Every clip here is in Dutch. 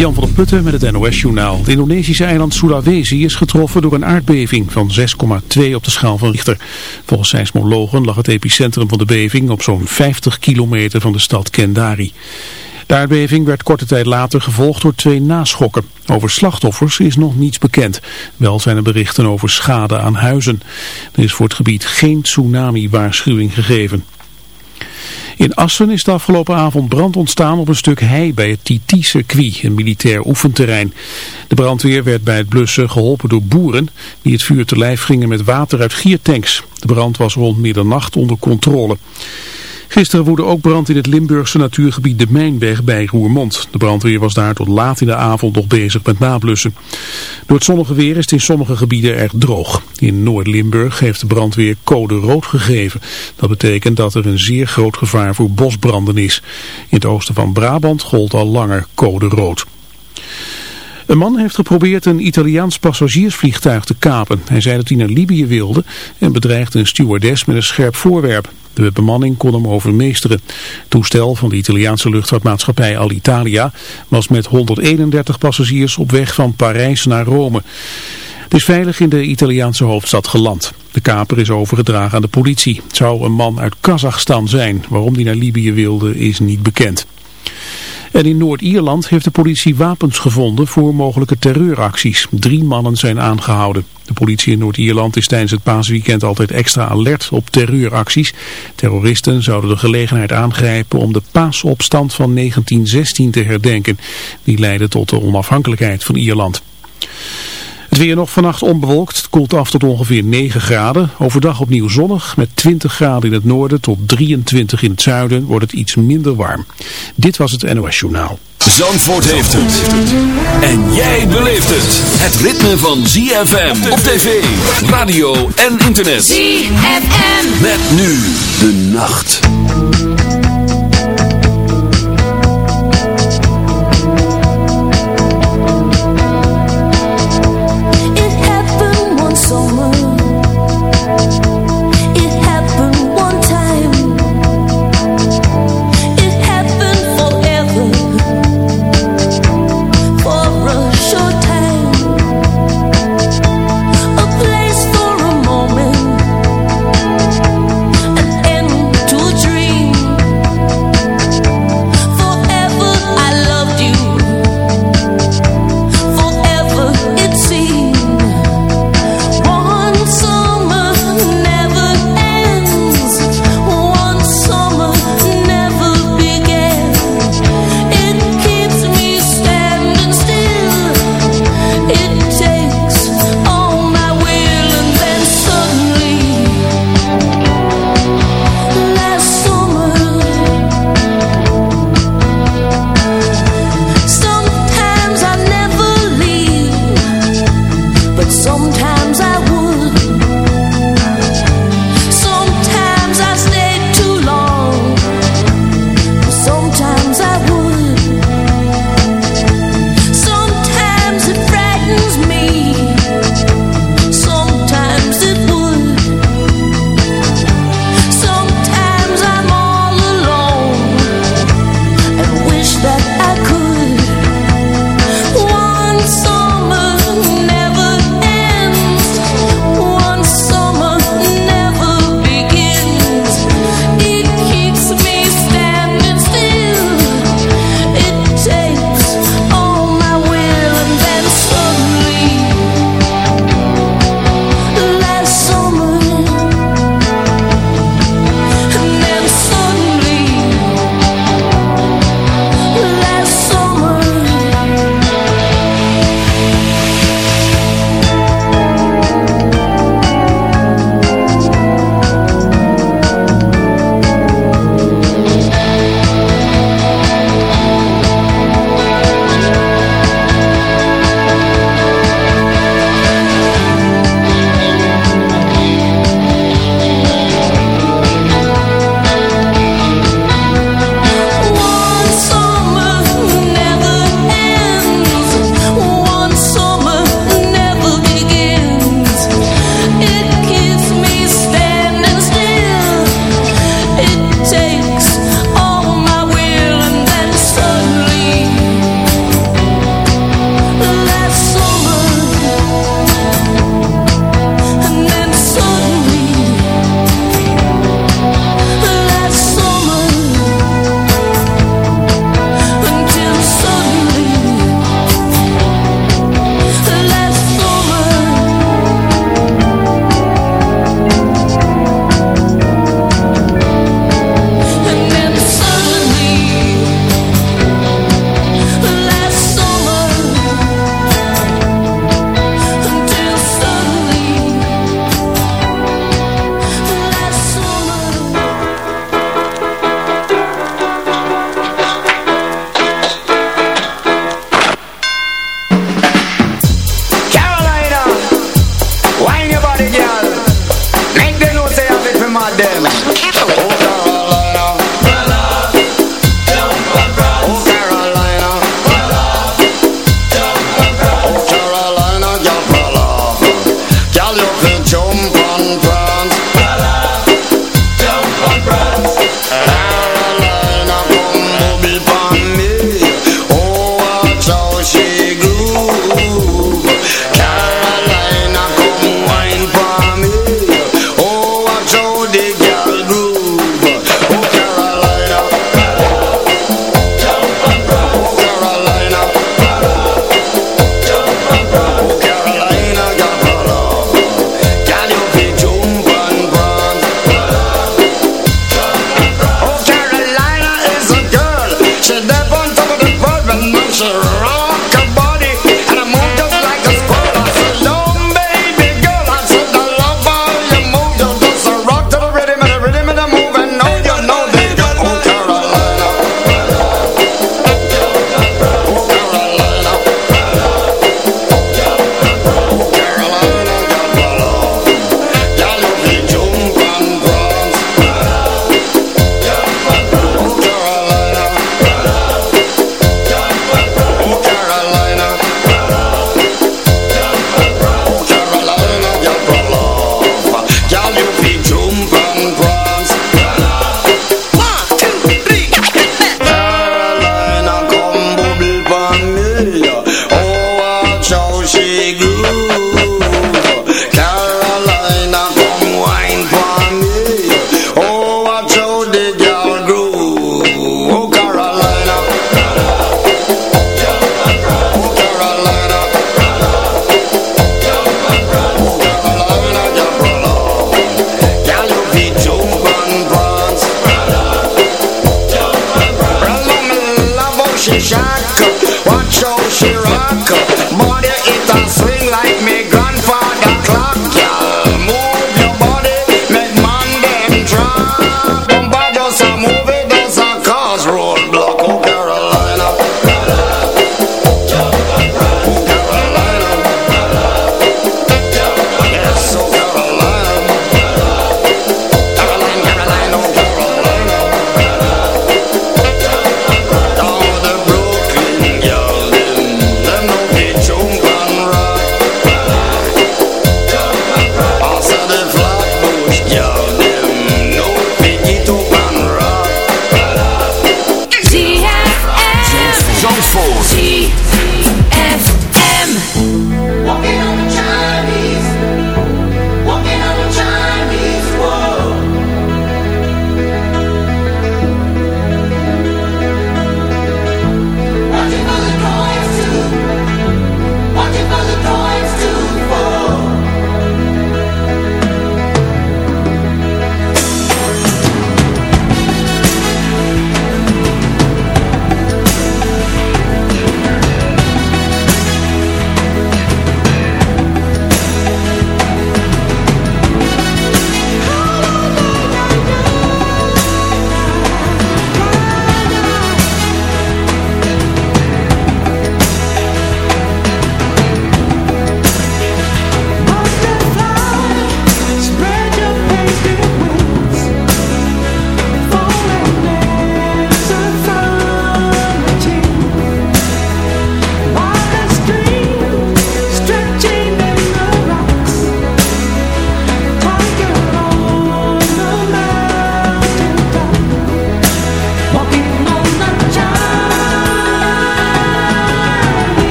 Jan van der Putten met het NOS-journaal. Het Indonesische eiland Sulawesi is getroffen door een aardbeving van 6,2 op de schaal van Richter. Volgens seismologen lag het epicentrum van de beving op zo'n 50 kilometer van de stad Kendari. De aardbeving werd korte tijd later gevolgd door twee naschokken. Over slachtoffers is nog niets bekend. Wel zijn er berichten over schade aan huizen. Er is voor het gebied geen tsunami-waarschuwing gegeven. In Assen is de afgelopen avond brand ontstaan op een stuk hei bij het TT-circuit, een militair oefenterrein. De brandweer werd bij het blussen geholpen door boeren die het vuur te lijf gingen met water uit giertanks. De brand was rond middernacht onder controle. Gisteren woedde ook brand in het Limburgse natuurgebied De Mijnweg bij Roermond. De brandweer was daar tot laat in de avond nog bezig met nablussen. Door het zonnige weer is het in sommige gebieden erg droog. In Noord-Limburg heeft de brandweer code rood gegeven. Dat betekent dat er een zeer groot gevaar voor bosbranden is. In het oosten van Brabant gold al langer code rood. Een man heeft geprobeerd een Italiaans passagiersvliegtuig te kapen. Hij zei dat hij naar Libië wilde en bedreigde een stewardess met een scherp voorwerp. De bemanning kon hem overmeesteren. Het toestel van de Italiaanse luchtvaartmaatschappij Alitalia was met 131 passagiers op weg van Parijs naar Rome. Het is veilig in de Italiaanse hoofdstad geland. De kaper is overgedragen aan de politie. Het zou een man uit Kazachstan zijn. Waarom die naar Libië wilde is niet bekend. En in Noord-Ierland heeft de politie wapens gevonden voor mogelijke terreuracties. Drie mannen zijn aangehouden. De politie in Noord-Ierland is tijdens het paasweekend altijd extra alert op terreuracties. Terroristen zouden de gelegenheid aangrijpen om de paasopstand van 1916 te herdenken. Die leidde tot de onafhankelijkheid van Ierland. Weer nog vannacht onbewolkt. Het koelt af tot ongeveer 9 graden. Overdag opnieuw zonnig met 20 graden in het noorden tot 23 in het zuiden wordt het iets minder warm. Dit was het NOS Journaal. Zandvoort heeft het. En jij beleeft het. Het ritme van ZFM op tv, radio en internet. ZFM. Met nu de nacht. família.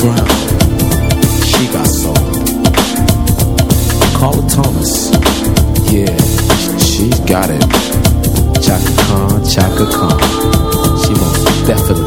Brown. She got soul. Carla Thomas. Yeah, she's got it. Chaka Khan, Chaka Khan. She most definitely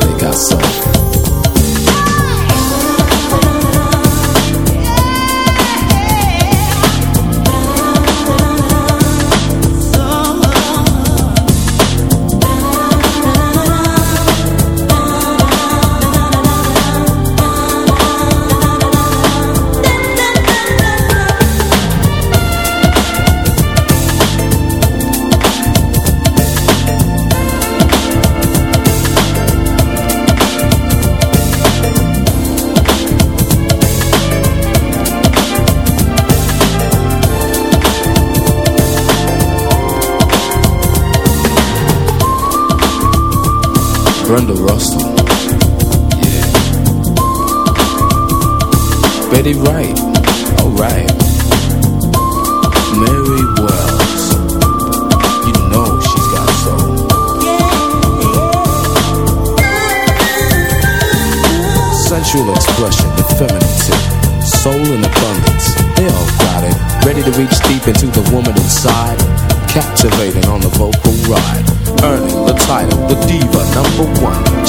Betty Wright. Alright. Mary Wells. You know she's got soul. Sensual expression, the femininity, soul and abundance. They all got it. Ready to reach deep into the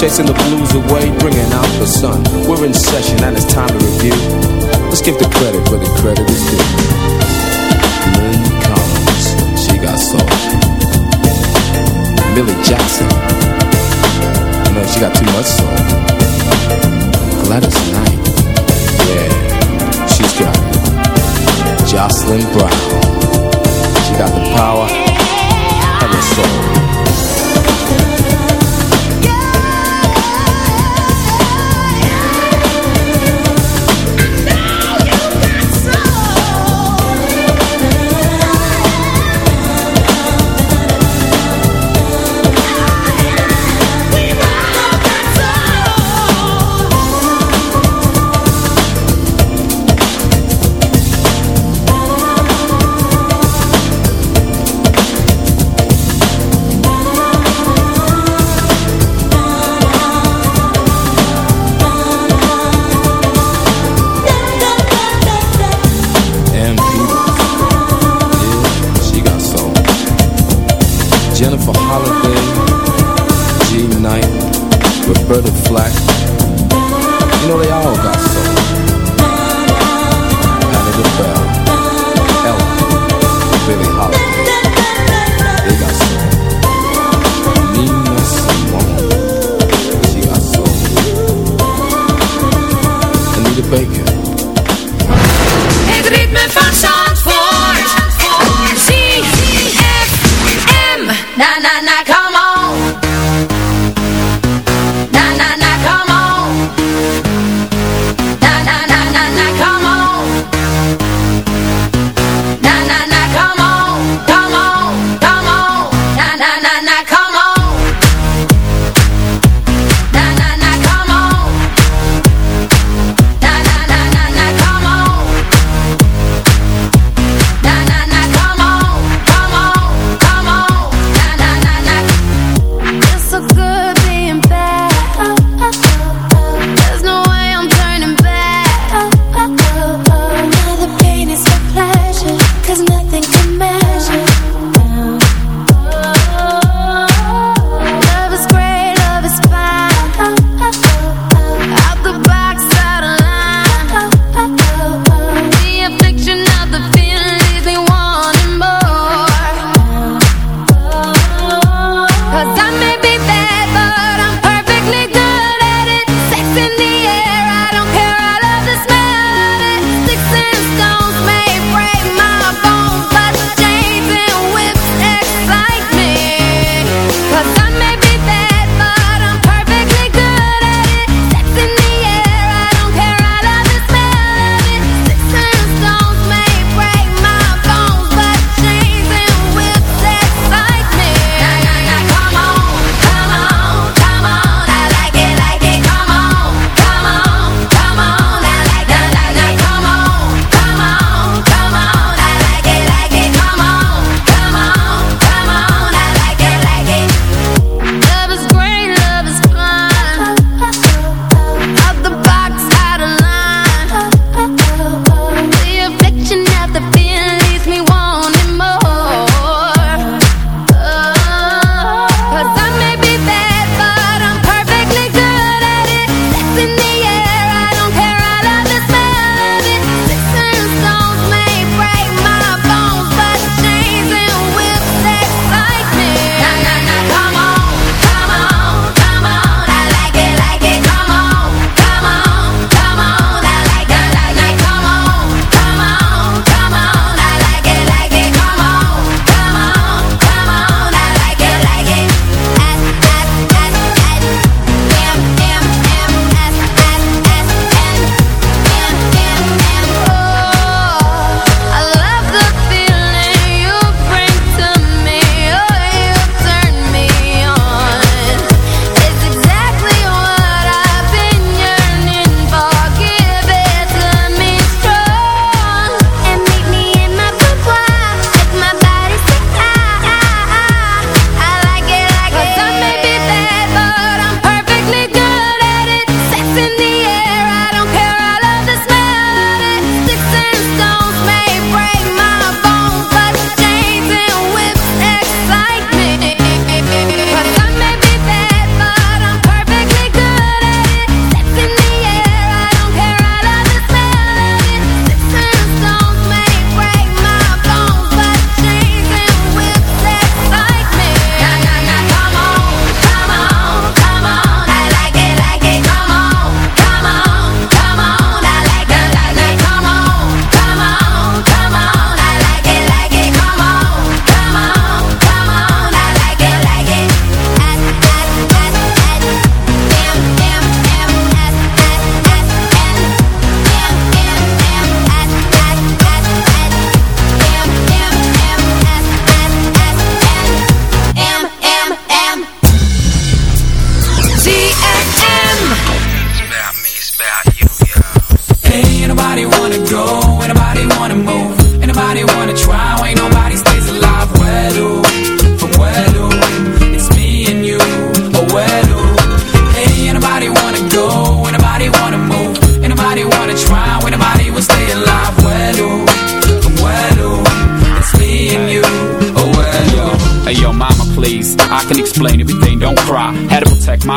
Chasing the blues away, bringing out the sun. We're in session and it's time to review. Let's give the credit where the credit is due. Lynn Collins, she got soul. Millie Jackson. Know, she got too much soul. Gladys Knight. Yeah, she's got it. Jocelyn Brown. She got the power and the soul.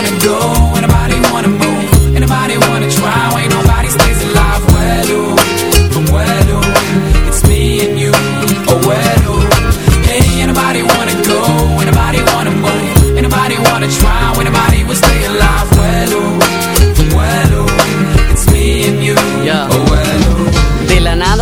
Wanna go? Anybody wanna move? Anybody wanna try? Ain't nobody stays alive. Well,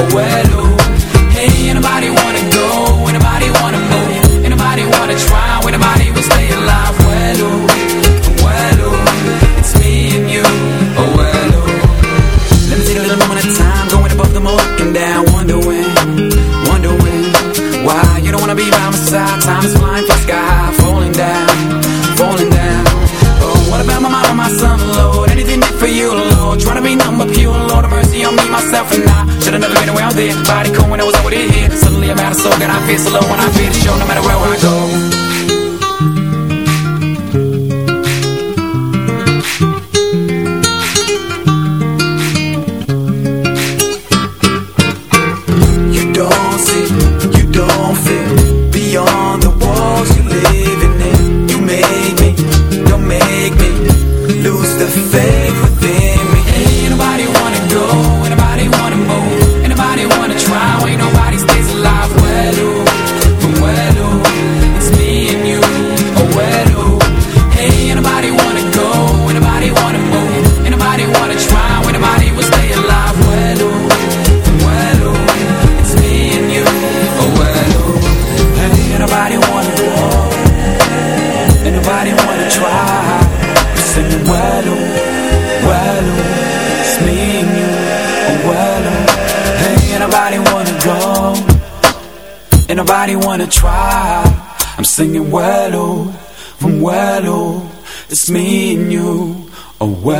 abuelo. Hey, anybody wanna go? Around there Body cool when I was over here Suddenly I'm out of soul And I feel so low when I feel the show No matter where I go away.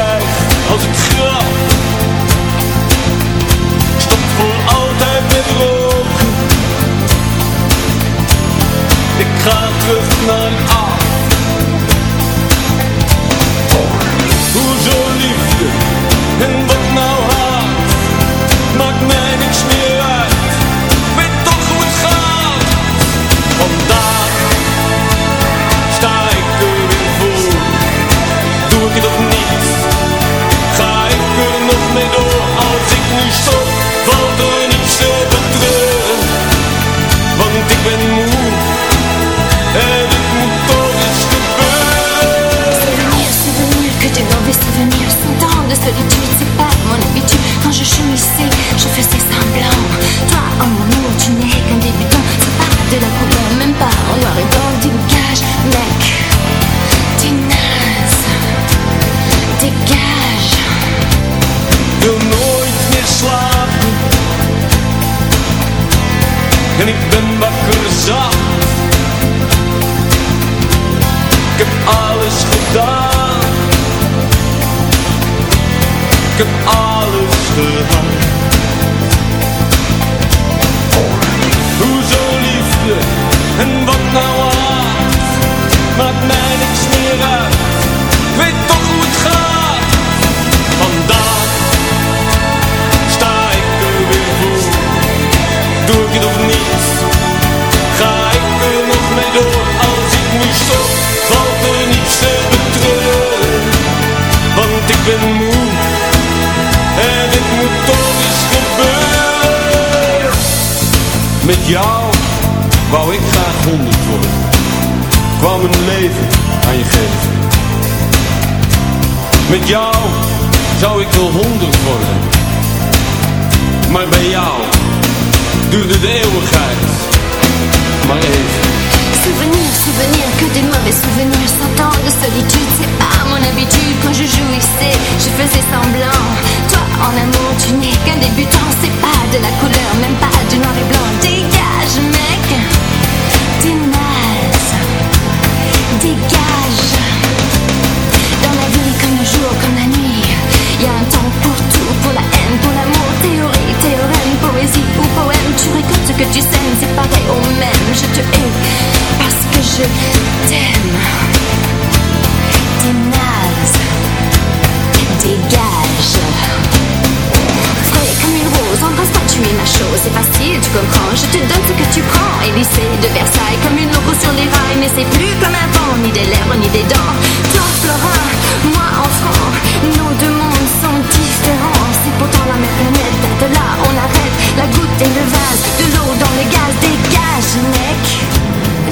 ga terug naar af. Hoezo lief?